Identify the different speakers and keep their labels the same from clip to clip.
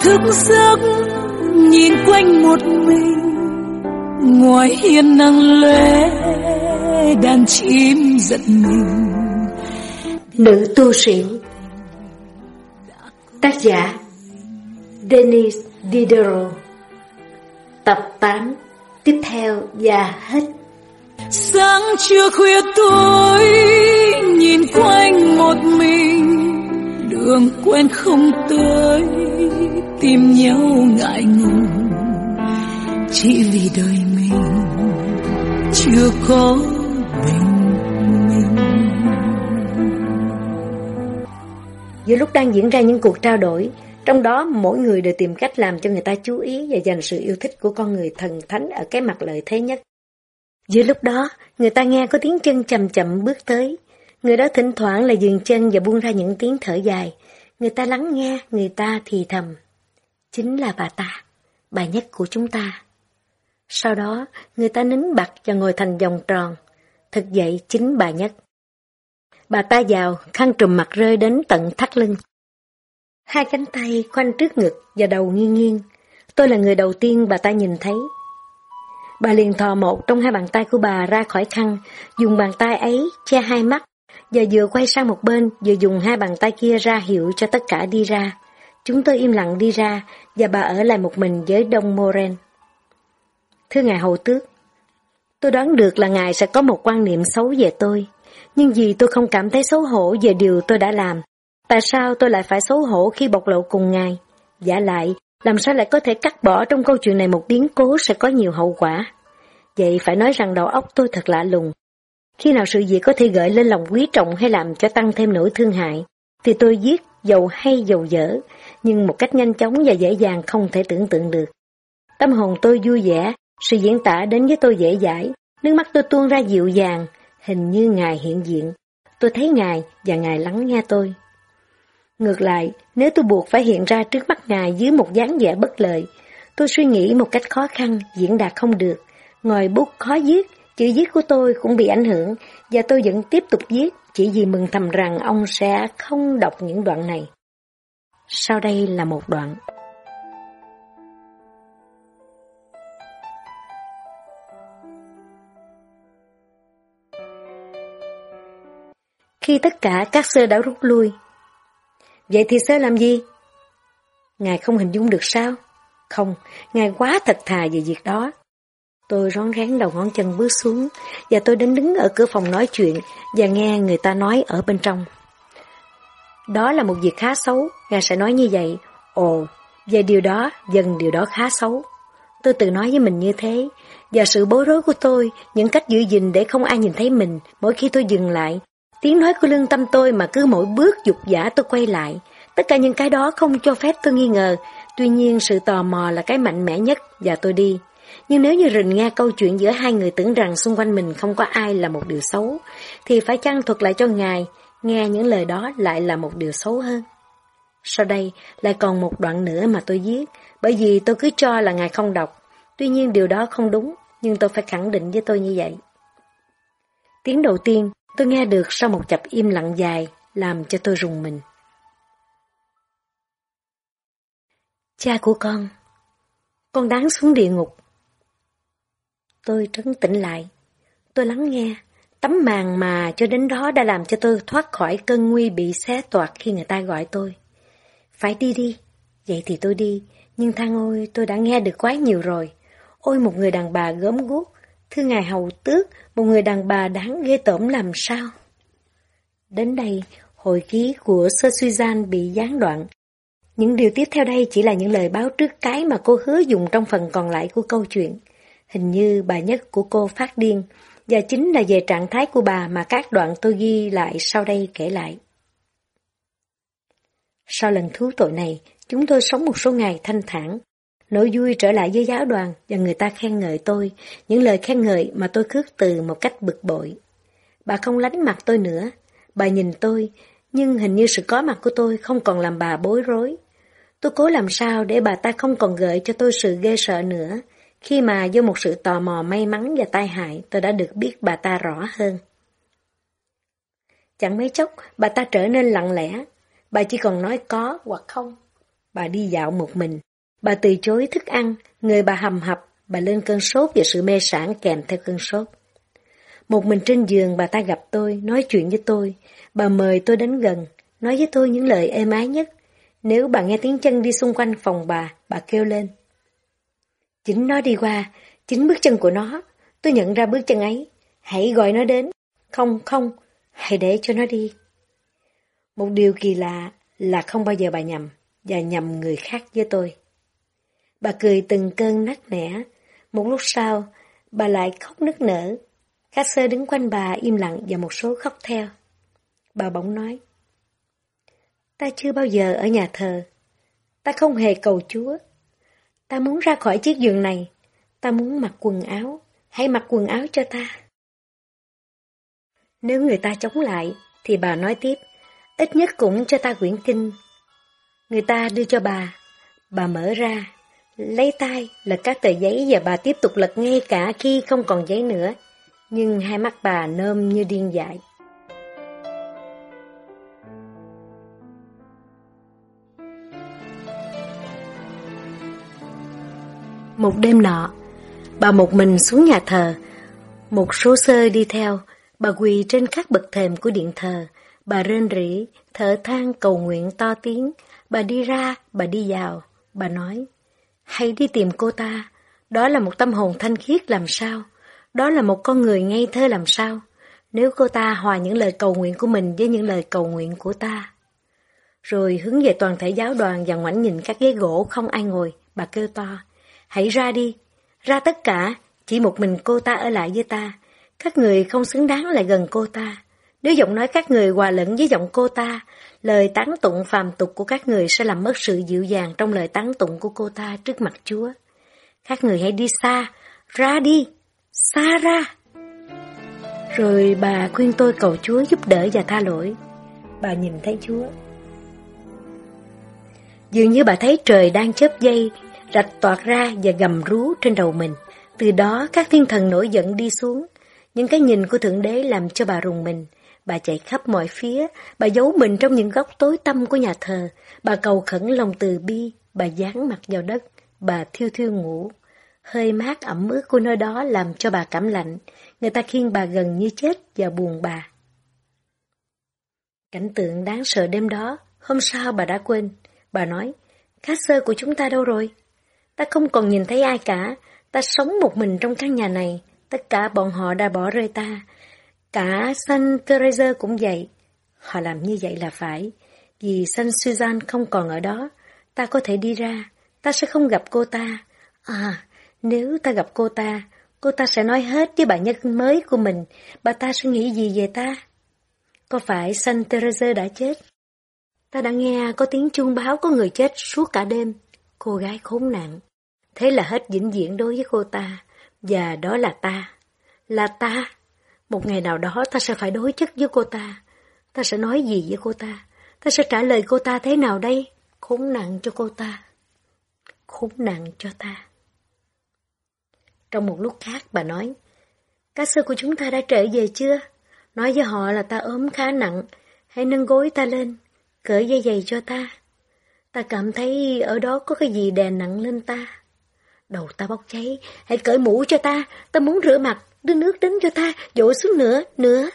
Speaker 1: thức giấc nhìn quanh một mình. Ngoài hiên nắng lóe đàn chim giận mình.
Speaker 2: Nữ tu sĩ. Tác giả Denis Diderot. Tập 8 tiếp theo và hết.
Speaker 1: Sáng trưa khuya tối nhìn quanh một mình. Đường quen không tới tìm nhau ngại ngùng. Chỉ vì đời mình, chưa có bình minh.
Speaker 2: Giữa lúc đang diễn ra những cuộc trao đổi, trong đó mỗi người đều tìm cách làm cho người ta chú ý và dành sự yêu thích của con người thần thánh ở cái mặt lợi thế nhất. Giữa lúc đó, người ta nghe có tiếng chân chậm chậm bước tới. Người đó thỉnh thoảng là dừng chân và buông ra những tiếng thở dài người ta lắng nghe người ta thì thầm chính là bà ta bà nhất của chúng ta sau đó, người ta nín bặt và ngồi thành vòng tròn. Thực vậy chính bà nhất. Bà ta vào, khăn trùm mặt rơi đến tận thắt lưng. Hai cánh tay khoanh trước ngực và đầu nghiêng nghiêng. Tôi là người đầu tiên bà ta nhìn thấy. Bà liền thò một trong hai bàn tay của bà ra khỏi khăn, dùng bàn tay ấy che hai mắt, và vừa quay sang một bên, vừa dùng hai bàn tay kia ra hiệu cho tất cả đi ra. Chúng tôi im lặng đi ra, và bà ở lại một mình với Đông Moren. Thưa ngài hầu tước, tôi đoán được là ngài sẽ có một quan niệm xấu về tôi, nhưng vì tôi không cảm thấy xấu hổ về điều tôi đã làm, tại sao tôi lại phải xấu hổ khi bộc lộ cùng ngài? Giả lại, làm sao lại có thể cắt bỏ trong câu chuyện này một biến cố sẽ có nhiều hậu quả? Vậy phải nói rằng đầu óc tôi thật lạ lùng. Khi nào sự việc có thể gợi lên lòng quý trọng hay làm cho tăng thêm nỗi thương hại, thì tôi giết dầu hay dầu dở, nhưng một cách nhanh chóng và dễ dàng không thể tưởng tượng được. Tâm hồn tôi vui vẻ sự diễn tả đến với tôi dễ dãi, nước mắt tôi tuôn ra dịu dàng, hình như Ngài hiện diện. Tôi thấy Ngài và Ngài lắng nghe tôi. Ngược lại, nếu tôi buộc phải hiện ra trước mắt Ngài dưới một dáng vẻ bất lợi, tôi suy nghĩ một cách khó khăn, diễn đạt không được. Ngòi bút khó viết, chữ viết của tôi cũng bị ảnh hưởng, và tôi vẫn tiếp tục viết, chỉ vì mừng thầm rằng ông sẽ không đọc những đoạn này. Sau đây là một đoạn. khi tất cả các sơ đã rút lui. Vậy thì sơ làm gì? Ngài không hình dung được sao? Không, Ngài quá thật thà về việc đó. Tôi rón rén đầu ngón chân bước xuống, và tôi đến đứng ở cửa phòng nói chuyện và nghe người ta nói ở bên trong. Đó là một việc khá xấu, Ngài sẽ nói như vậy. Ồ, về điều đó, dần điều đó khá xấu. Tôi tự nói với mình như thế, và sự bối rối của tôi, những cách giữ gìn để không ai nhìn thấy mình, mỗi khi tôi dừng lại, Tiếng nói của lương tâm tôi mà cứ mỗi bước dục giả tôi quay lại. Tất cả những cái đó không cho phép tôi nghi ngờ. Tuy nhiên sự tò mò là cái mạnh mẽ nhất và tôi đi. Nhưng nếu như rình nghe câu chuyện giữa hai người tưởng rằng xung quanh mình không có ai là một điều xấu, thì phải chăng thuật lại cho Ngài, nghe những lời đó lại là một điều xấu hơn. Sau đây lại còn một đoạn nữa mà tôi viết, bởi vì tôi cứ cho là Ngài không đọc. Tuy nhiên điều đó không đúng, nhưng tôi phải khẳng định với tôi như vậy. Tiếng đầu tiên Tôi nghe được sau một chập im lặng dài, làm cho tôi rùng mình. Cha của con, con đáng xuống địa ngục. Tôi trấn tĩnh lại, tôi lắng nghe, tấm màn mà cho đến đó đã làm cho tôi thoát khỏi cơn nguy bị xé toạc khi người ta gọi tôi. Phải đi đi, vậy thì tôi đi, nhưng thang ôi tôi đã nghe được quá nhiều rồi. Ôi một người đàn bà gớm guốc, thưa ngài hầu tước, một người đàn bà đáng ghê tởm làm sao? Đến đây, hồi ký của Sơ Suzanne bị gián đoạn. Những điều tiếp theo đây chỉ là những lời báo trước cái mà cô hứa dùng trong phần còn lại của câu chuyện. Hình như bà nhất của cô phát điên, và chính là về trạng thái của bà mà các đoạn tôi ghi lại sau đây kể lại. Sau lần thú tội này, chúng tôi sống một số ngày thanh thản, Nỗi vui trở lại với giáo đoàn và người ta khen ngợi tôi, những lời khen ngợi mà tôi khước từ một cách bực bội. Bà không lánh mặt tôi nữa, bà nhìn tôi, nhưng hình như sự có mặt của tôi không còn làm bà bối rối. Tôi cố làm sao để bà ta không còn gợi cho tôi sự ghê sợ nữa, khi mà do một sự tò mò may mắn và tai hại tôi đã được biết bà ta rõ hơn. Chẳng mấy chốc, bà ta trở nên lặng lẽ, bà chỉ còn nói có hoặc không. Bà đi dạo một mình. Bà từ chối thức ăn, người bà hầm hập, bà lên cơn sốt và sự mê sản kèm theo cơn sốt. Một mình trên giường bà ta gặp tôi, nói chuyện với tôi. Bà mời tôi đến gần, nói với tôi những lời êm ái nhất. Nếu bà nghe tiếng chân đi xung quanh phòng bà, bà kêu lên. Chính nó đi qua, chính bước chân của nó. Tôi nhận ra bước chân ấy. Hãy gọi nó đến. Không, không, hãy để cho nó đi. Một điều kỳ lạ là không bao giờ bà nhầm, và nhầm người khác với tôi. Bà cười từng cơn nát nẻ. Một lúc sau, bà lại khóc nức nở. Khách sơ đứng quanh bà im lặng và một số khóc theo. Bà bỗng nói. Ta chưa bao giờ ở nhà thờ. Ta không hề cầu Chúa. Ta muốn ra khỏi chiếc giường này. Ta muốn mặc quần áo. Hãy mặc quần áo cho ta. Nếu người ta chống lại, thì bà nói tiếp, ít nhất cũng cho ta quyển kinh. Người ta đưa cho bà, bà mở ra, lấy tay lật các tờ giấy và bà tiếp tục lật ngay cả khi không còn giấy nữa. Nhưng hai mắt bà nơm như điên dại. Một đêm nọ, bà một mình xuống nhà thờ, một số sơ đi theo, bà quỳ trên các bậc thềm của điện thờ, bà rên rỉ, thở than cầu nguyện to tiếng, bà đi ra, bà đi vào, bà nói, hãy đi tìm cô ta, đó là một tâm hồn thanh khiết làm sao, đó là một con người ngây thơ làm sao, nếu cô ta hòa những lời cầu nguyện của mình với những lời cầu nguyện của ta. Rồi hướng về toàn thể giáo đoàn và ngoảnh nhìn các ghế gỗ không ai ngồi, bà kêu to, hãy ra đi, ra tất cả, chỉ một mình cô ta ở lại với ta, các người không xứng đáng lại gần cô ta. Nếu giọng nói các người hòa lẫn với giọng cô ta, lời tán tụng phàm tục của các người sẽ làm mất sự dịu dàng trong lời tán tụng của cô ta trước mặt Chúa. Các người hãy đi xa, ra đi, xa ra. Rồi bà khuyên tôi cầu Chúa giúp đỡ và tha lỗi. Bà nhìn thấy Chúa. Dường như bà thấy trời đang chớp dây, rạch toạt ra và gầm rú trên đầu mình. Từ đó các thiên thần nổi giận đi xuống. Những cái nhìn của Thượng Đế làm cho bà rùng mình. Bà chạy khắp mọi phía, bà giấu mình trong những góc tối tăm của nhà thờ. Bà cầu khẩn lòng từ bi, bà dán mặt vào đất, bà thiêu thiêu ngủ. Hơi mát ẩm ướt của nơi đó làm cho bà cảm lạnh. Người ta khiêng bà gần như chết và buồn bà. Cảnh tượng đáng sợ đêm đó, hôm sau bà đã quên. Bà nói, cá sơ của chúng ta đâu rồi? Ta không còn nhìn thấy ai cả, ta sống một mình trong căn nhà này, tất cả bọn họ đã bỏ rơi ta. Cả san Teresa cũng vậy. Họ làm như vậy là phải, vì san Suzanne không còn ở đó, ta có thể đi ra, ta sẽ không gặp cô ta. À, nếu ta gặp cô ta, cô ta sẽ nói hết với bà nhân mới của mình, bà ta sẽ nghĩ gì về ta? Có phải san Teresa đã chết? Ta đã nghe có tiếng chuông báo có người chết suốt cả đêm. Cô gái khốn nạn. Thế là hết vĩnh viễn đối với cô ta. Và đó là ta. Là ta. Một ngày nào đó ta sẽ phải đối chất với cô ta. Ta sẽ nói gì với cô ta? Ta sẽ trả lời cô ta thế nào đây? Khốn nạn cho cô ta. Khốn nạn cho ta. Trong một lúc khác bà nói, Các sư của chúng ta đã trở về chưa? Nói với họ là ta ốm khá nặng, hãy nâng gối ta lên, cởi dây giày cho ta. Ta cảm thấy ở đó có cái gì đè nặng lên ta. Đầu ta bốc cháy, hãy cởi mũ cho ta, ta muốn rửa mặt, đưa nước đến cho ta, dội xuống nữa, nữa.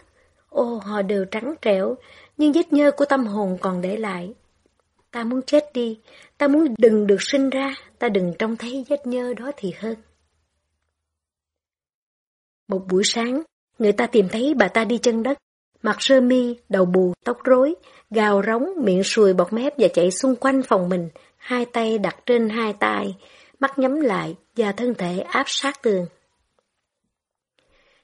Speaker 2: Ô, họ đều trắng trẻo, nhưng vết nhơ của tâm hồn còn để lại. Ta muốn chết đi, ta muốn đừng được sinh ra, ta đừng trông thấy vết nhơ đó thì hơn. Một buổi sáng, người ta tìm thấy bà ta đi chân đất, mặt sơ mi, đầu bù, tóc rối, gào rống, miệng sùi bọt mép và chạy xung quanh phòng mình, hai tay đặt trên hai tay, mắt nhắm lại và thân thể áp sát tường.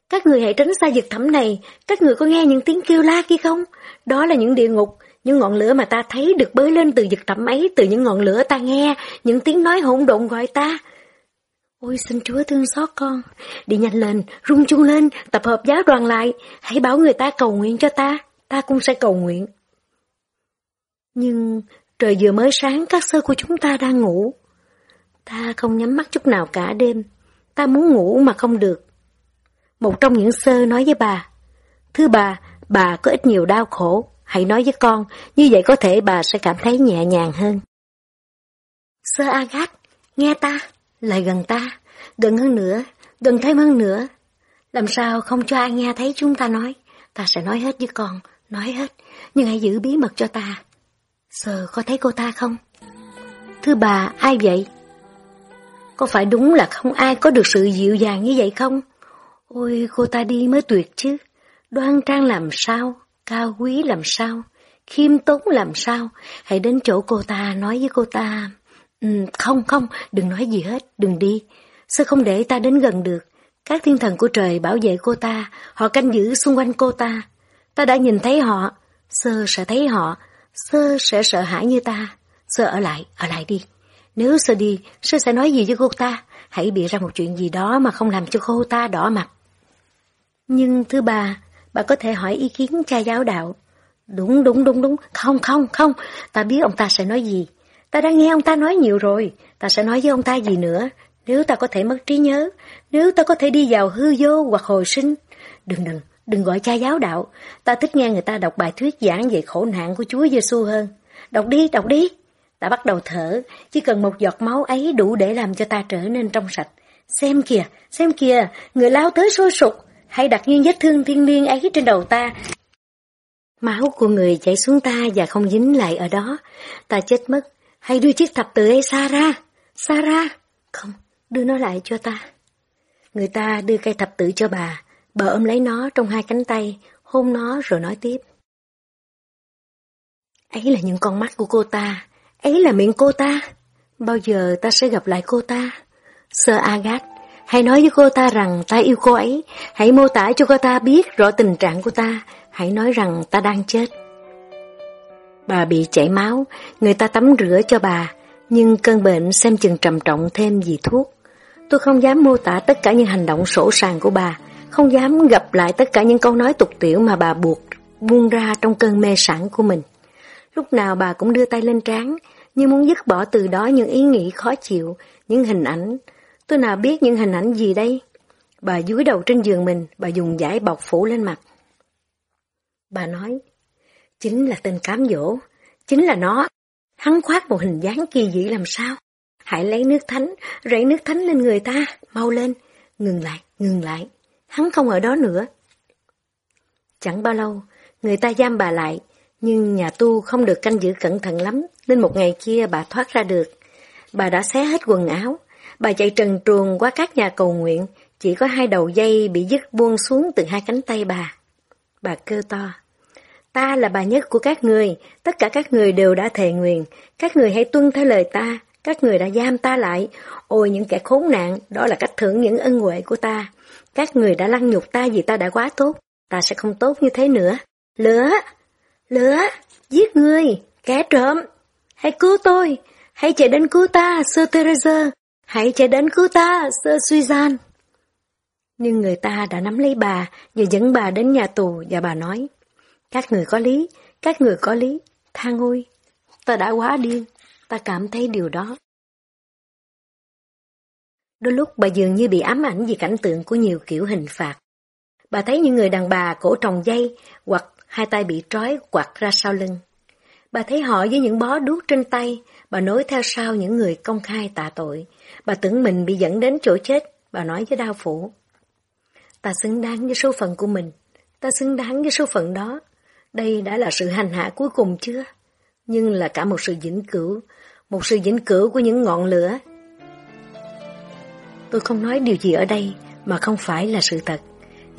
Speaker 2: Các người hãy tránh xa vực thẳm này, các người có nghe những tiếng kêu la kia không? Đó là những địa ngục, những ngọn lửa mà ta thấy được bới lên từ vực thẳm ấy, từ những ngọn lửa ta nghe, những tiếng nói hỗn độn gọi ta. Ôi xin Chúa thương xót con, đi nhanh lên, rung chung lên, tập hợp giáo đoàn lại, hãy bảo người ta cầu nguyện cho ta, ta cũng sẽ cầu nguyện. Nhưng trời vừa mới sáng các sơ của chúng ta đang ngủ. Ta không nhắm mắt chút nào cả đêm, ta muốn ngủ mà không được. Một trong những sơ nói với bà, Thưa bà, bà có ít nhiều đau khổ, hãy nói với con, như vậy có thể bà sẽ cảm thấy nhẹ nhàng hơn. Sơ Agat, nghe ta, lại gần ta, gần hơn nữa, gần thêm hơn nữa. Làm sao không cho ai nghe thấy chúng ta nói, ta sẽ nói hết với con, nói hết, nhưng hãy giữ bí mật cho ta. Sơ có thấy cô ta không? Thưa bà, ai vậy? Có phải đúng là không ai có được sự dịu dàng như vậy không? Ôi, cô ta đi mới tuyệt chứ. Đoan trang làm sao, cao quý làm sao, khiêm tốn làm sao. Hãy đến chỗ cô ta, nói với cô ta. Ừ, không, không, đừng nói gì hết, đừng đi. Sao không để ta đến gần được? Các thiên thần của trời bảo vệ cô ta, họ canh giữ xung quanh cô ta. Ta đã nhìn thấy họ, sơ sẽ thấy họ, sơ sẽ sợ hãi như ta. Sơ ở lại, ở lại đi. Nếu sơ đi, sơ sẽ nói gì với cô ta? Hãy bịa ra một chuyện gì đó mà không làm cho cô ta đỏ mặt. Nhưng thứ ba bà có thể hỏi ý kiến cha giáo đạo. Đúng, đúng, đúng, đúng. Không, không, không. Ta biết ông ta sẽ nói gì. Ta đã nghe ông ta nói nhiều rồi. Ta sẽ nói với ông ta gì nữa. Nếu ta có thể mất trí nhớ. Nếu ta có thể đi vào hư vô hoặc hồi sinh. Đừng, đừng, đừng gọi cha giáo đạo. Ta thích nghe người ta đọc bài thuyết giảng về khổ nạn của Chúa Giêsu hơn. Đọc đi, đọc đi. Ta bắt đầu thở. Chỉ cần một giọt máu ấy đủ để làm cho ta trở nên trong sạch. Xem kìa, xem kìa, người lao tới sôi sục. Hãy đặt những vết thương thiên liêng ấy trên đầu ta. Máu của người chảy xuống ta và không dính lại ở đó. Ta chết mất. Hãy đưa chiếc thập tự ấy xa ra. Xa ra. Không, đưa nó lại cho ta. Người ta đưa cây thập tự cho bà. Bà ôm lấy nó trong hai cánh tay, hôn nó rồi nói tiếp. Ấy là những con mắt của cô ta. Ấy là miệng cô ta. Bao giờ ta sẽ gặp lại cô ta? Sơ Agat Hãy nói với cô ta rằng ta yêu cô ấy, hãy mô tả cho cô ta biết rõ tình trạng của ta, hãy nói rằng ta đang chết. Bà bị chảy máu, người ta tắm rửa cho bà, nhưng cơn bệnh xem chừng trầm trọng thêm vì thuốc. Tôi không dám mô tả tất cả những hành động sổ sàng của bà, không dám gặp lại tất cả những câu nói tục tiểu mà bà buộc buông ra trong cơn mê sản của mình. Lúc nào bà cũng đưa tay lên trán, như muốn dứt bỏ từ đó những ý nghĩ khó chịu, những hình ảnh, Tôi nào biết những hình ảnh gì đây? Bà dúi đầu trên giường mình, bà dùng giải bọc phủ lên mặt. Bà nói, chính là tên cám dỗ, chính là nó. Hắn khoác một hình dáng kỳ dị làm sao? Hãy lấy nước thánh, rảy nước thánh lên người ta, mau lên. Ngừng lại, ngừng lại, hắn không ở đó nữa. Chẳng bao lâu, người ta giam bà lại, nhưng nhà tu không được canh giữ cẩn thận lắm, nên một ngày kia bà thoát ra được. Bà đã xé hết quần áo, Bà chạy trần truồng qua các nhà cầu nguyện, chỉ có hai đầu dây bị dứt buông xuống từ hai cánh tay bà. Bà kêu to. Ta là bà nhất của các người, tất cả các người đều đã thề nguyện, các người hãy tuân theo lời ta, các người đã giam ta lại. Ôi những kẻ khốn nạn, đó là cách thưởng những ân huệ của ta. Các người đã lăng nhục ta vì ta đã quá tốt, ta sẽ không tốt như thế nữa. Lửa! Lửa! Giết người! Kẻ trộm! Hãy cứu tôi! Hãy chạy đến cứu ta, Sơ Teresa! Hãy chạy đến cứu ta, sơ suy. Nhưng người ta đã nắm lấy bà và dẫn bà đến nhà tù và bà nói, các người có lý, các người có lý, tha ngôi, ta đã quá điên, ta cảm thấy điều đó. Đôi lúc bà dường như bị ám ảnh vì cảnh tượng của nhiều kiểu hình phạt. Bà thấy những người đàn bà cổ trồng dây hoặc hai tay bị trói quặt ra sau lưng. Bà thấy họ với những bó đuốc trên tay, bà nối theo sau những người công khai tạ tội, Bà tưởng mình bị dẫn đến chỗ chết, bà nói với đao phủ. Ta xứng đáng với số phận của mình, ta xứng đáng với số phận đó. Đây đã là sự hành hạ cuối cùng chưa? Nhưng là cả một sự vĩnh cửu, một sự vĩnh cửu của những ngọn lửa. Tôi không nói điều gì ở đây mà không phải là sự thật.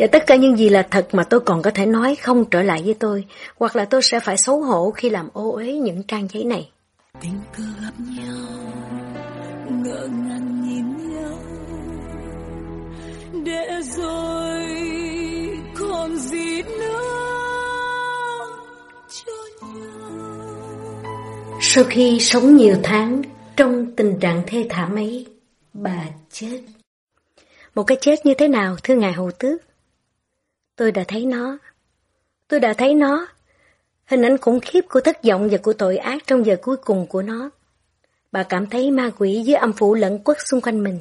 Speaker 2: Và tất cả những gì là thật mà tôi còn có thể nói không trở lại với tôi, hoặc là tôi sẽ phải xấu hổ khi làm ô uế những trang giấy này.
Speaker 1: Tình cờ gặp nhau ngỡ ngàng nhìn nhau. Để rồi còn gì nữa cho nhau.
Speaker 2: Sau khi sống nhiều tháng trong tình trạng thê thảm ấy bà chết. Một cái chết như thế nào thưa ngài hầu tước tôi đã thấy nó tôi đã thấy nó hình ảnh khủng khiếp của thất vọng và của tội ác trong giờ cuối cùng của nó Bà cảm thấy ma quỷ dưới âm phủ lẫn quất xung quanh mình.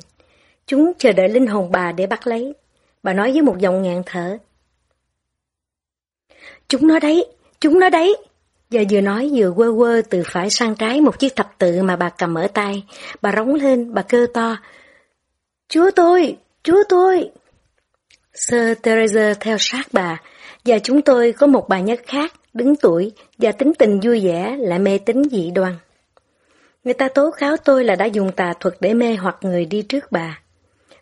Speaker 2: Chúng chờ đợi linh hồn bà để bắt lấy. Bà nói với một giọng ngạn thở. Chúng nó đấy, chúng nó đấy. giờ vừa nói vừa quơ quơ từ phải sang trái một chiếc thập tự mà bà cầm ở tay. Bà rống lên, bà kêu to. Chúa tôi, chúa tôi. Sơ Teresa theo sát bà, và chúng tôi có một bà nhất khác, đứng tuổi và tính tình vui vẻ lại mê tín dị đoan. Người ta tố cáo tôi là đã dùng tà thuật để mê hoặc người đi trước bà.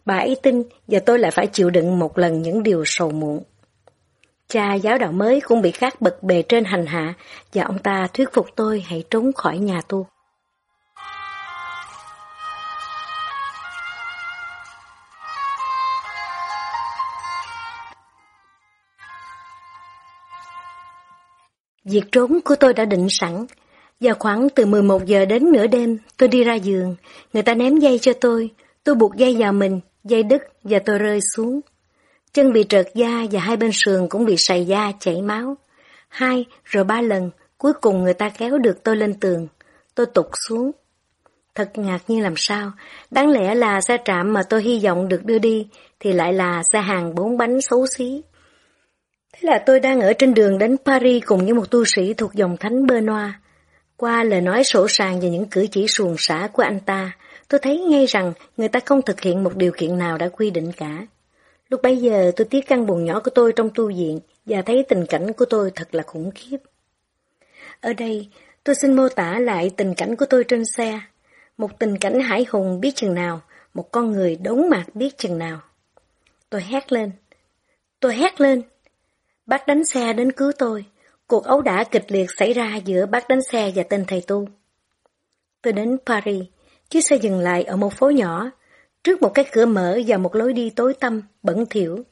Speaker 2: Bà ấy tin và tôi lại phải chịu đựng một lần những điều sầu muộn. Cha giáo đạo mới cũng bị các bậc bề trên hành hạ và ông ta thuyết phục tôi hãy trốn khỏi nhà tu. Việc trốn của tôi đã định sẵn. Và khoảng từ 11 giờ đến nửa đêm, tôi đi ra giường. Người ta ném dây cho tôi. Tôi buộc dây vào mình, dây đứt và tôi rơi xuống. Chân bị trợt da và hai bên sườn cũng bị sày da, chảy máu. Hai, rồi ba lần, cuối cùng người ta kéo được tôi lên tường. Tôi tụt xuống. Thật ngạc nhiên làm sao, đáng lẽ là xe trạm mà tôi hy vọng được đưa đi, thì lại là xe hàng bốn bánh xấu xí. Thế là tôi đang ở trên đường đến Paris cùng với một tu sĩ thuộc dòng thánh Benoit. Qua lời nói sổ sàng và những cử chỉ xuồng xả của anh ta, tôi thấy ngay rằng người ta không thực hiện một điều kiện nào đã quy định cả. Lúc bấy giờ tôi tiếc căn buồn nhỏ của tôi trong tu viện và thấy tình cảnh của tôi thật là khủng khiếp. Ở đây, tôi xin mô tả lại tình cảnh của tôi trên xe. Một tình cảnh hải hùng biết chừng nào, một con người đống mạc biết chừng nào. Tôi hét lên. Tôi hét lên. Bác đánh xe đến cứu tôi. Cuộc ấu đả kịch liệt xảy ra giữa bác đánh xe và tên thầy tu. Tôi đến Paris, chiếc xe dừng lại ở một phố nhỏ, trước một cái cửa mở và một lối đi tối tăm, bẩn thỉu.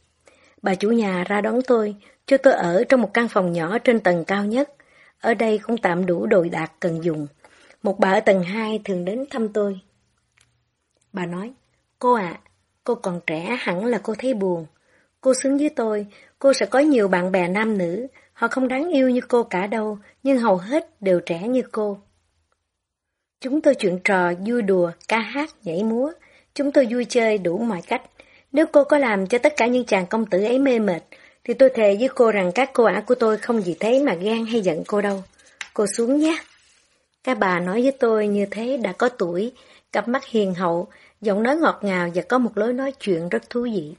Speaker 2: Bà chủ nhà ra đón tôi, cho tôi ở trong một căn phòng nhỏ trên tầng cao nhất. Ở đây cũng tạm đủ đồ đạc cần dùng. Một bà ở tầng 2 thường đến thăm tôi. Bà nói, cô ạ, cô còn trẻ hẳn là cô thấy buồn. Cô xứng với tôi, cô sẽ có nhiều bạn bè nam nữ, họ không đáng yêu như cô cả đâu, nhưng hầu hết đều trẻ như cô. Chúng tôi chuyện trò, vui đùa, ca hát, nhảy múa, chúng tôi vui chơi đủ mọi cách. Nếu cô có làm cho tất cả những chàng công tử ấy mê mệt, thì tôi thề với cô rằng các cô ả của tôi không gì thấy mà ghen hay giận cô đâu. Cô xuống nhé. Các bà nói với tôi như thế đã có tuổi, cặp mắt hiền hậu, giọng nói ngọt ngào và có một lối nói chuyện rất thú vị.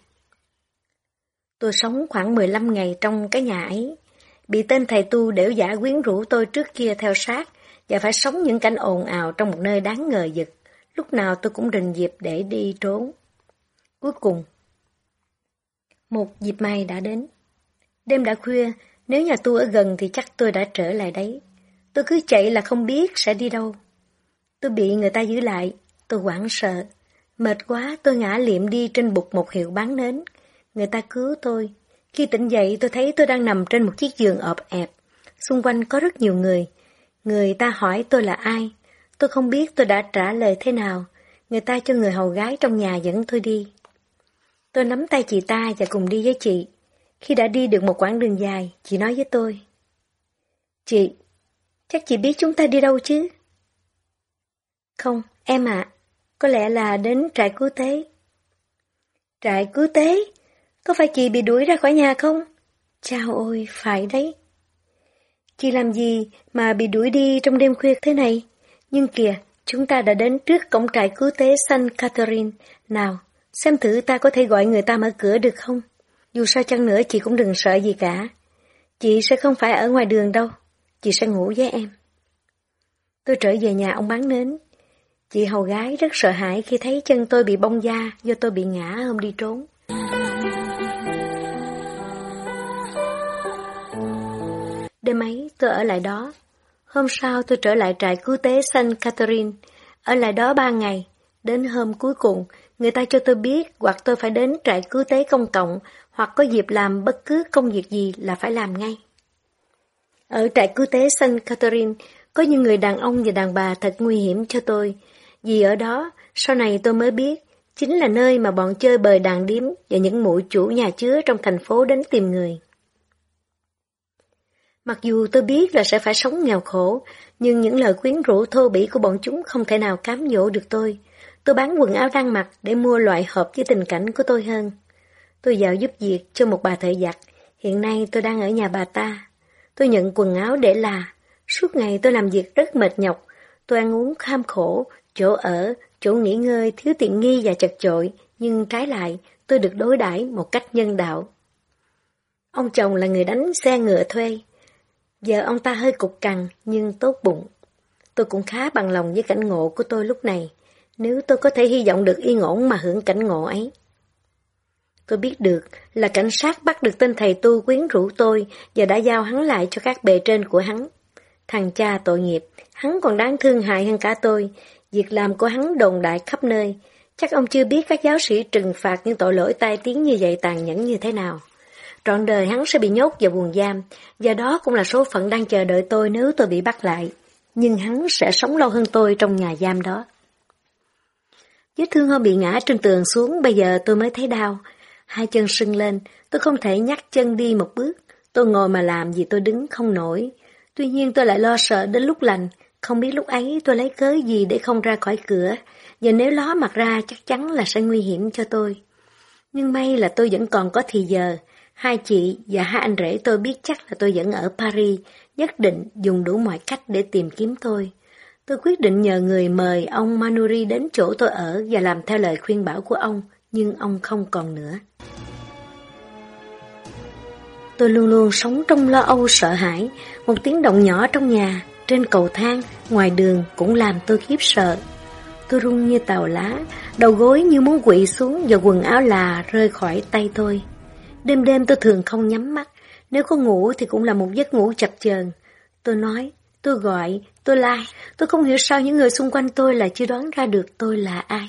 Speaker 2: Tôi sống khoảng 15 ngày trong cái nhà ấy, bị tên thầy tu đểu giả quyến rũ tôi trước kia theo sát và phải sống những cảnh ồn ào trong một nơi đáng ngờ vực. Lúc nào tôi cũng rình dịp để đi trốn. Cuối cùng, một dịp may đã đến. Đêm đã khuya, nếu nhà tu ở gần thì chắc tôi đã trở lại đấy. Tôi cứ chạy là không biết sẽ đi đâu. Tôi bị người ta giữ lại, tôi hoảng sợ. Mệt quá tôi ngã liệm đi trên bục một hiệu bán nến. Người ta cứu tôi. Khi tỉnh dậy tôi thấy tôi đang nằm trên một chiếc giường ọp ẹp. Xung quanh có rất nhiều người. Người ta hỏi tôi là ai. Tôi không biết tôi đã trả lời thế nào. Người ta cho người hầu gái trong nhà dẫn tôi đi. Tôi nắm tay chị ta và cùng đi với chị. Khi đã đi được một quãng đường dài, chị nói với tôi. Chị, chắc chị biết chúng ta đi đâu chứ? Không, em ạ, có lẽ là đến trại cứu tế. Trại cứu tế? Có phải chị bị đuổi ra khỏi nhà không? Chào ôi, phải đấy. Chị làm gì mà bị đuổi đi trong đêm khuya thế này? Nhưng kìa, chúng ta đã đến trước cổng trại cứu tế San Catherine. Nào, xem thử ta có thể gọi người ta mở cửa được không? Dù sao chăng nữa chị cũng đừng sợ gì cả. Chị sẽ không phải ở ngoài đường đâu. Chị sẽ ngủ với em. Tôi trở về nhà ông bán nến. Chị hầu gái rất sợ hãi khi thấy chân tôi bị bong da do tôi bị ngã hôm đi trốn. Đêm ấy tôi ở lại đó. Hôm sau tôi trở lại trại cứu tế San Catherine, ở lại đó ba ngày. Đến hôm cuối cùng, người ta cho tôi biết hoặc tôi phải đến trại cứu tế công cộng hoặc có dịp làm bất cứ công việc gì là phải làm ngay. Ở trại cứu tế San Catherine, có những người đàn ông và đàn bà thật nguy hiểm cho tôi, vì ở đó, sau này tôi mới biết, chính là nơi mà bọn chơi bời đàn điếm và những mụ chủ nhà chứa trong thành phố đến tìm người. Mặc dù tôi biết là sẽ phải sống nghèo khổ, nhưng những lời quyến rũ thô bỉ của bọn chúng không thể nào cám dỗ được tôi. Tôi bán quần áo đang mặc để mua loại hợp với tình cảnh của tôi hơn. Tôi dạo giúp việc cho một bà thợ giặt, hiện nay tôi đang ở nhà bà ta. Tôi nhận quần áo để là, Suốt ngày tôi làm việc rất mệt nhọc, tôi ăn uống kham khổ, chỗ ở, chỗ nghỉ ngơi thiếu tiện nghi và chật chội, nhưng trái lại tôi được đối đãi một cách nhân đạo. Ông chồng là người đánh xe ngựa thuê. Giờ ông ta hơi cục cằn nhưng tốt bụng. Tôi cũng khá bằng lòng với cảnh ngộ của tôi lúc này, nếu tôi có thể hy vọng được yên ổn mà hưởng cảnh ngộ ấy. Tôi biết được là cảnh sát bắt được tên thầy tu quyến rũ tôi và đã giao hắn lại cho các bề trên của hắn. Thằng cha tội nghiệp, hắn còn đáng thương hại hơn cả tôi. Việc làm của hắn đồn đại khắp nơi. Chắc ông chưa biết các giáo sĩ trừng phạt những tội lỗi tai tiếng như vậy tàn nhẫn như thế nào. Trọn đời hắn sẽ bị nhốt vào buồng giam, và đó cũng là số phận đang chờ đợi tôi nếu tôi bị bắt lại. Nhưng hắn sẽ sống lâu hơn tôi trong nhà giam đó. Vết thương hôm bị ngã trên tường xuống, bây giờ tôi mới thấy đau. Hai chân sưng lên, tôi không thể nhắc chân đi một bước. Tôi ngồi mà làm vì tôi đứng không nổi. Tuy nhiên tôi lại lo sợ đến lúc lành, không biết lúc ấy tôi lấy cớ gì để không ra khỏi cửa, và nếu ló mặt ra chắc chắn là sẽ nguy hiểm cho tôi. Nhưng may là tôi vẫn còn có thì giờ, hai chị và hai anh rể tôi biết chắc là tôi vẫn ở Paris, nhất định dùng đủ mọi cách để tìm kiếm tôi. Tôi quyết định nhờ người mời ông Manuri đến chỗ tôi ở và làm theo lời khuyên bảo của ông, nhưng ông không còn nữa. Tôi luôn luôn sống trong lo âu sợ hãi, một tiếng động nhỏ trong nhà, trên cầu thang, ngoài đường cũng làm tôi khiếp sợ. Tôi run như tàu lá, đầu gối như muốn quỵ xuống và quần áo là rơi khỏi tay tôi. Đêm đêm tôi thường không nhắm mắt, nếu có ngủ thì cũng là một giấc ngủ chập chờn. Tôi nói, tôi gọi, tôi la, tôi không hiểu sao những người xung quanh tôi lại chưa đoán ra được tôi là ai.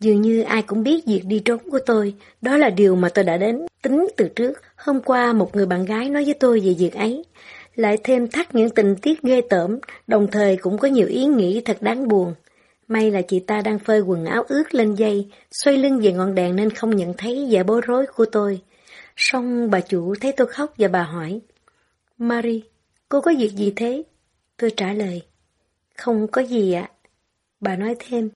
Speaker 2: Dường như ai cũng biết việc đi trốn của tôi, đó là điều mà tôi đã đến tính từ trước. Hôm qua một người bạn gái nói với tôi về việc ấy, lại thêm thắt những tình tiết ghê tởm, đồng thời cũng có nhiều ý nghĩ thật đáng buồn. May là chị ta đang phơi quần áo ướt lên dây, xoay lưng về ngọn đèn nên không nhận thấy vẻ bối rối của tôi. Xong bà chủ thấy tôi khóc và bà hỏi, Marie, cô có việc gì thế? Tôi trả lời, không có gì ạ. Bà nói thêm,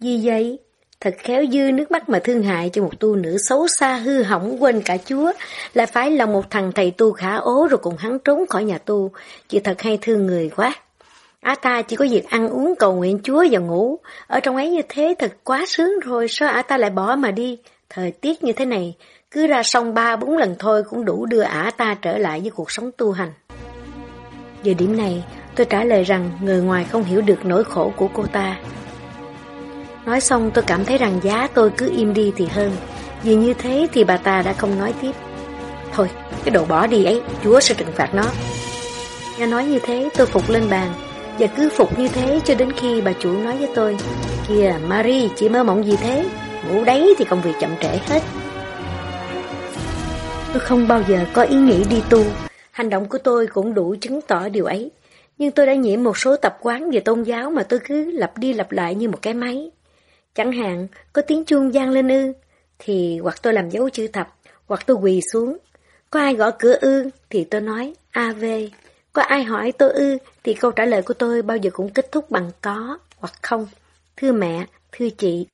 Speaker 2: gì vậy? Thật khéo dư nước mắt mà thương hại cho một tu nữ xấu xa hư hỏng quên cả Chúa, lại phải là một thằng thầy tu khả ố rồi cùng hắn trốn khỏi nhà tu, chị thật hay thương người quá. Á ta chỉ có việc ăn uống cầu nguyện Chúa và ngủ, ở trong ấy như thế thật quá sướng rồi, sao ả ta lại bỏ mà đi, thời tiết như thế này, cứ ra sông ba bốn lần thôi cũng đủ đưa ả ta trở lại với cuộc sống tu hành. Giờ điểm này, tôi trả lời rằng người ngoài không hiểu được nỗi khổ của cô ta, Nói xong tôi cảm thấy rằng giá tôi cứ im đi thì hơn. Vì như thế thì bà ta đã không nói tiếp. Thôi, cái đồ bỏ đi ấy, Chúa sẽ trừng phạt nó. Nghe nói như thế tôi phục lên bàn. Và cứ phục như thế cho đến khi bà chủ nói với tôi Kìa Marie, chị mơ mộng gì thế? Ngủ đấy thì công việc chậm trễ hết. Tôi không bao giờ có ý nghĩ đi tu. Hành động của tôi cũng đủ chứng tỏ điều ấy. Nhưng tôi đã nhiễm một số tập quán về tôn giáo mà tôi cứ lặp đi lặp lại như một cái máy. Chẳng hạn, có tiếng chuông vang lên ư, thì hoặc tôi làm dấu chữ thập, hoặc tôi quỳ xuống. Có ai gõ cửa ư, thì tôi nói AV. Có ai hỏi tôi ư, thì câu trả lời của tôi bao giờ cũng kết thúc bằng có hoặc không. Thưa mẹ, thưa chị.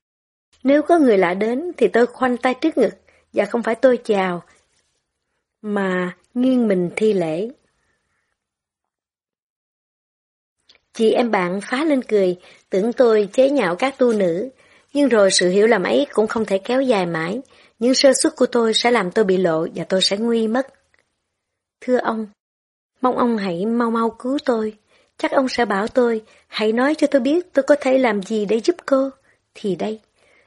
Speaker 2: Nếu có người lạ đến thì tôi khoanh tay trước ngực, và không phải tôi chào, mà nghiêng mình thi lễ. Chị em bạn phá lên cười, tưởng tôi chế nhạo các tu nữ, nhưng rồi sự hiểu lầm ấy cũng không thể kéo dài mãi, những sơ suất của tôi sẽ làm tôi bị lộ và tôi sẽ nguy mất. Thưa ông, mong ông hãy mau mau cứu tôi. Chắc ông sẽ bảo tôi, hãy nói cho tôi biết tôi có thể làm gì để giúp cô. Thì đây,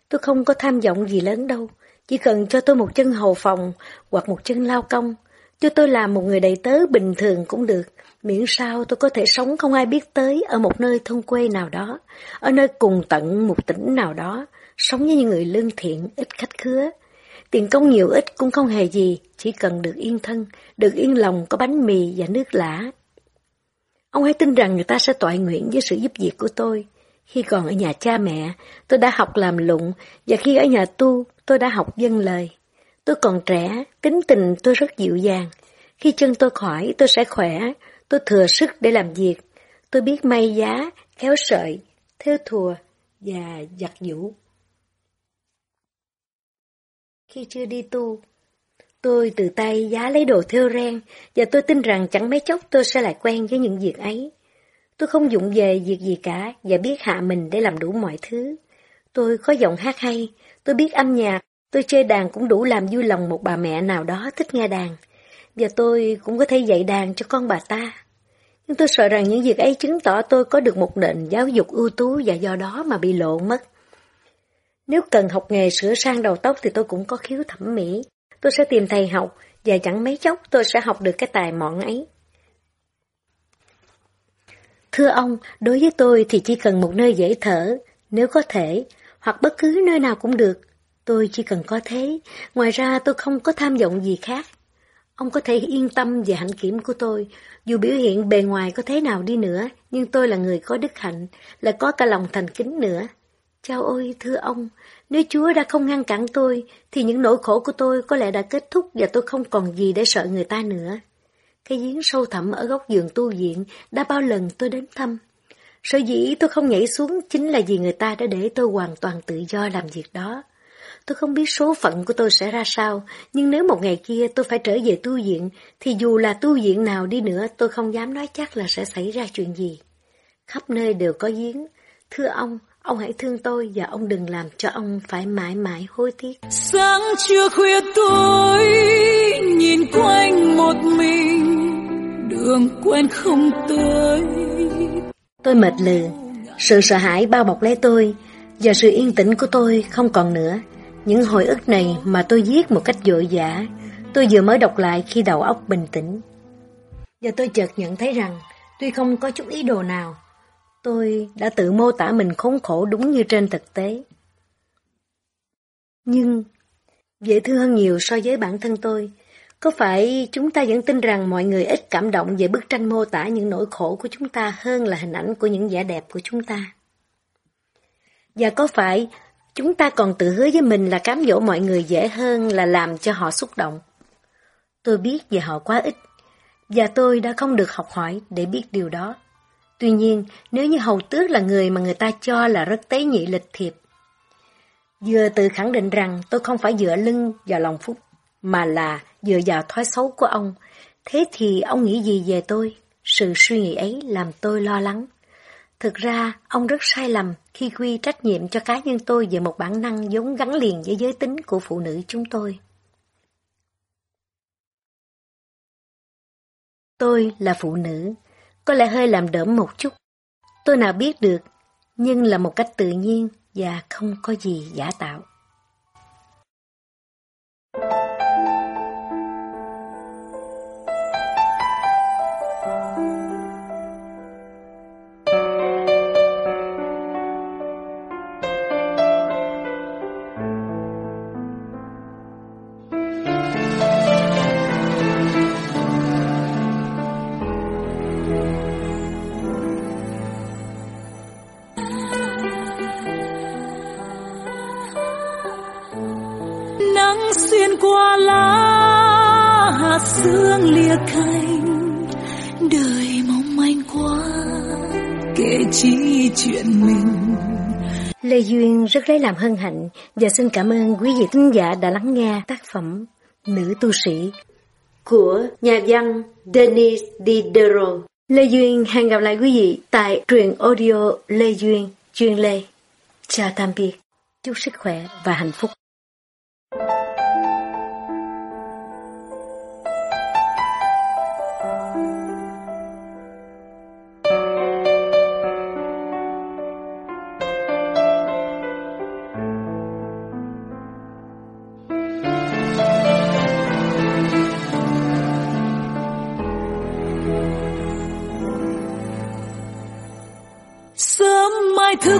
Speaker 2: tôi không có tham vọng gì lớn đâu, chỉ cần cho tôi một chân hầu phòng hoặc một chân lao công, cho tôi làm một người đầy tớ bình thường cũng được, miễn sao tôi có thể sống không ai biết tới ở một nơi thôn quê nào đó, ở nơi cùng tận một tỉnh nào đó, sống với những người lương thiện, ít khách khứa. Tiền công nhiều ít cũng không hề gì, chỉ cần được yên thân, được yên lòng có bánh mì và nước lã. Ông hãy tin rằng người ta sẽ toại nguyện với sự giúp việc của tôi. Khi còn ở nhà cha mẹ, tôi đã học làm lụng, và khi ở nhà tu, tôi đã học dân lời. Tôi còn trẻ, tính tình tôi rất dịu dàng. Khi chân tôi khỏi, tôi sẽ khỏe, tôi thừa sức để làm việc. Tôi biết may giá, kéo sợi, thêu thùa và giặt vũ. Khi chưa đi tu, Tôi từ tay giá lấy đồ theo ren, và tôi tin rằng chẳng mấy chốc tôi sẽ lại quen với những việc ấy. Tôi không dụng về việc gì cả, và biết hạ mình để làm đủ mọi thứ. Tôi có giọng hát hay, tôi biết âm nhạc, tôi chơi đàn cũng đủ làm vui lòng một bà mẹ nào đó thích nghe đàn. Và tôi cũng có thể dạy đàn cho con bà ta. Nhưng tôi sợ rằng những việc ấy chứng tỏ tôi có được một nền giáo dục ưu tú và do đó mà bị lộ mất. Nếu cần học nghề sửa sang đầu tóc thì tôi cũng có khiếu thẩm mỹ. Tôi sẽ tìm thầy học và chẳng mấy chốc tôi sẽ học được cái tài mọn ấy. Thưa ông, đối với tôi thì chỉ cần một nơi dễ thở, nếu có thể, hoặc bất cứ nơi nào cũng được. Tôi chỉ cần có thế, ngoài ra tôi không có tham vọng gì khác. Ông có thể yên tâm về hạnh kiểm của tôi, dù biểu hiện bề ngoài có thế nào đi nữa, nhưng tôi là người có đức hạnh, lại có cả lòng thành kính nữa. Chao ôi, thưa ông, nếu Chúa đã không ngăn cản tôi, thì những nỗi khổ của tôi có lẽ đã kết thúc và tôi không còn gì để sợ người ta nữa. Cái giếng sâu thẳm ở góc giường tu viện đã bao lần tôi đến thăm. Sở dĩ tôi không nhảy xuống chính là vì người ta đã để tôi hoàn toàn tự do làm việc đó. Tôi không biết số phận của tôi sẽ ra sao, nhưng nếu một ngày kia tôi phải trở về tu viện, thì dù là tu viện nào đi nữa tôi không dám nói chắc là sẽ xảy ra chuyện gì. Khắp nơi đều có giếng. Thưa ông, ông hãy thương tôi và ông đừng làm cho ông phải mãi mãi hối tiếc.
Speaker 1: Sáng trưa khuya tối, nhìn quanh một mình, đường quen không tới.
Speaker 2: Tôi mệt lừ, sự sợ hãi bao bọc lấy tôi, và sự yên tĩnh của tôi không còn nữa. Những hồi ức này mà tôi viết một cách dội dã, tôi vừa mới đọc lại khi đầu óc bình tĩnh. Và tôi chợt nhận thấy rằng, tuy không có chút ý đồ nào, tôi đã tự mô tả mình khốn khổ đúng như trên thực tế. Nhưng, dễ thương hơn nhiều so với bản thân tôi, có phải chúng ta vẫn tin rằng mọi người ít cảm động về bức tranh mô tả những nỗi khổ của chúng ta hơn là hình ảnh của những vẻ đẹp của chúng ta? Và có phải Chúng ta còn tự hứa với mình là cám dỗ mọi người dễ hơn là làm cho họ xúc động. Tôi biết về họ quá ít, và tôi đã không được học hỏi để biết điều đó. Tuy nhiên, nếu như hầu tước là người mà người ta cho là rất tế nhị lịch thiệp, vừa tự khẳng định rằng tôi không phải dựa lưng vào lòng phúc, mà là dựa vào thói xấu của ông, thế thì ông nghĩ gì về tôi? Sự suy nghĩ ấy làm tôi lo lắng. Thực ra, ông rất sai lầm khi quy trách nhiệm cho cá nhân tôi về một bản năng vốn gắn liền với giới tính của phụ nữ chúng tôi. Tôi là phụ nữ, có lẽ hơi làm đỡ một chút. Tôi nào biết được, nhưng là một cách tự nhiên và không có gì giả tạo. Lê Duyên rất lấy làm hân hạnh và xin cảm ơn quý vị thính giả đã lắng nghe tác phẩm Nữ tu sĩ của nhà văn Denis Diderot. Lê Duyên hẹn gặp lại quý vị tại truyền audio Lê Duyên chuyên Lê. Chào tạm biệt, chúc sức khỏe và hạnh phúc.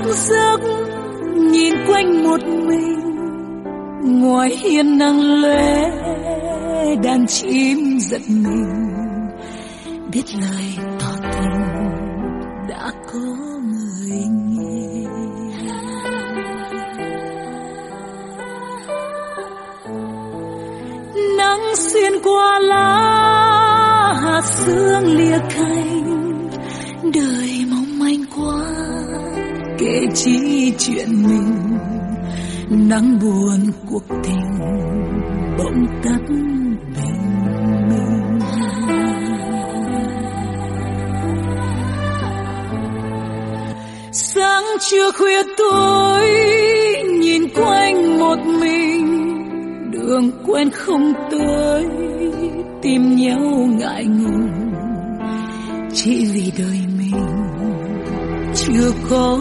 Speaker 1: Thức giấc nhìn quanh một mình, ngoài hiên nắng lóe đàn chim giật mình. Biết lời tỏ tình đã có người nghe. Nắng xuyên qua lá, hạt sương lìa cành đời kể chi chuyện mình. Nắng buồn cuộc tình bỗng tắt bình sáng chưa khuya tối, nhìn quanh một mình, đường quen không tới, tìm nhau ngại ngùng. Chỉ vì đời mình chưa có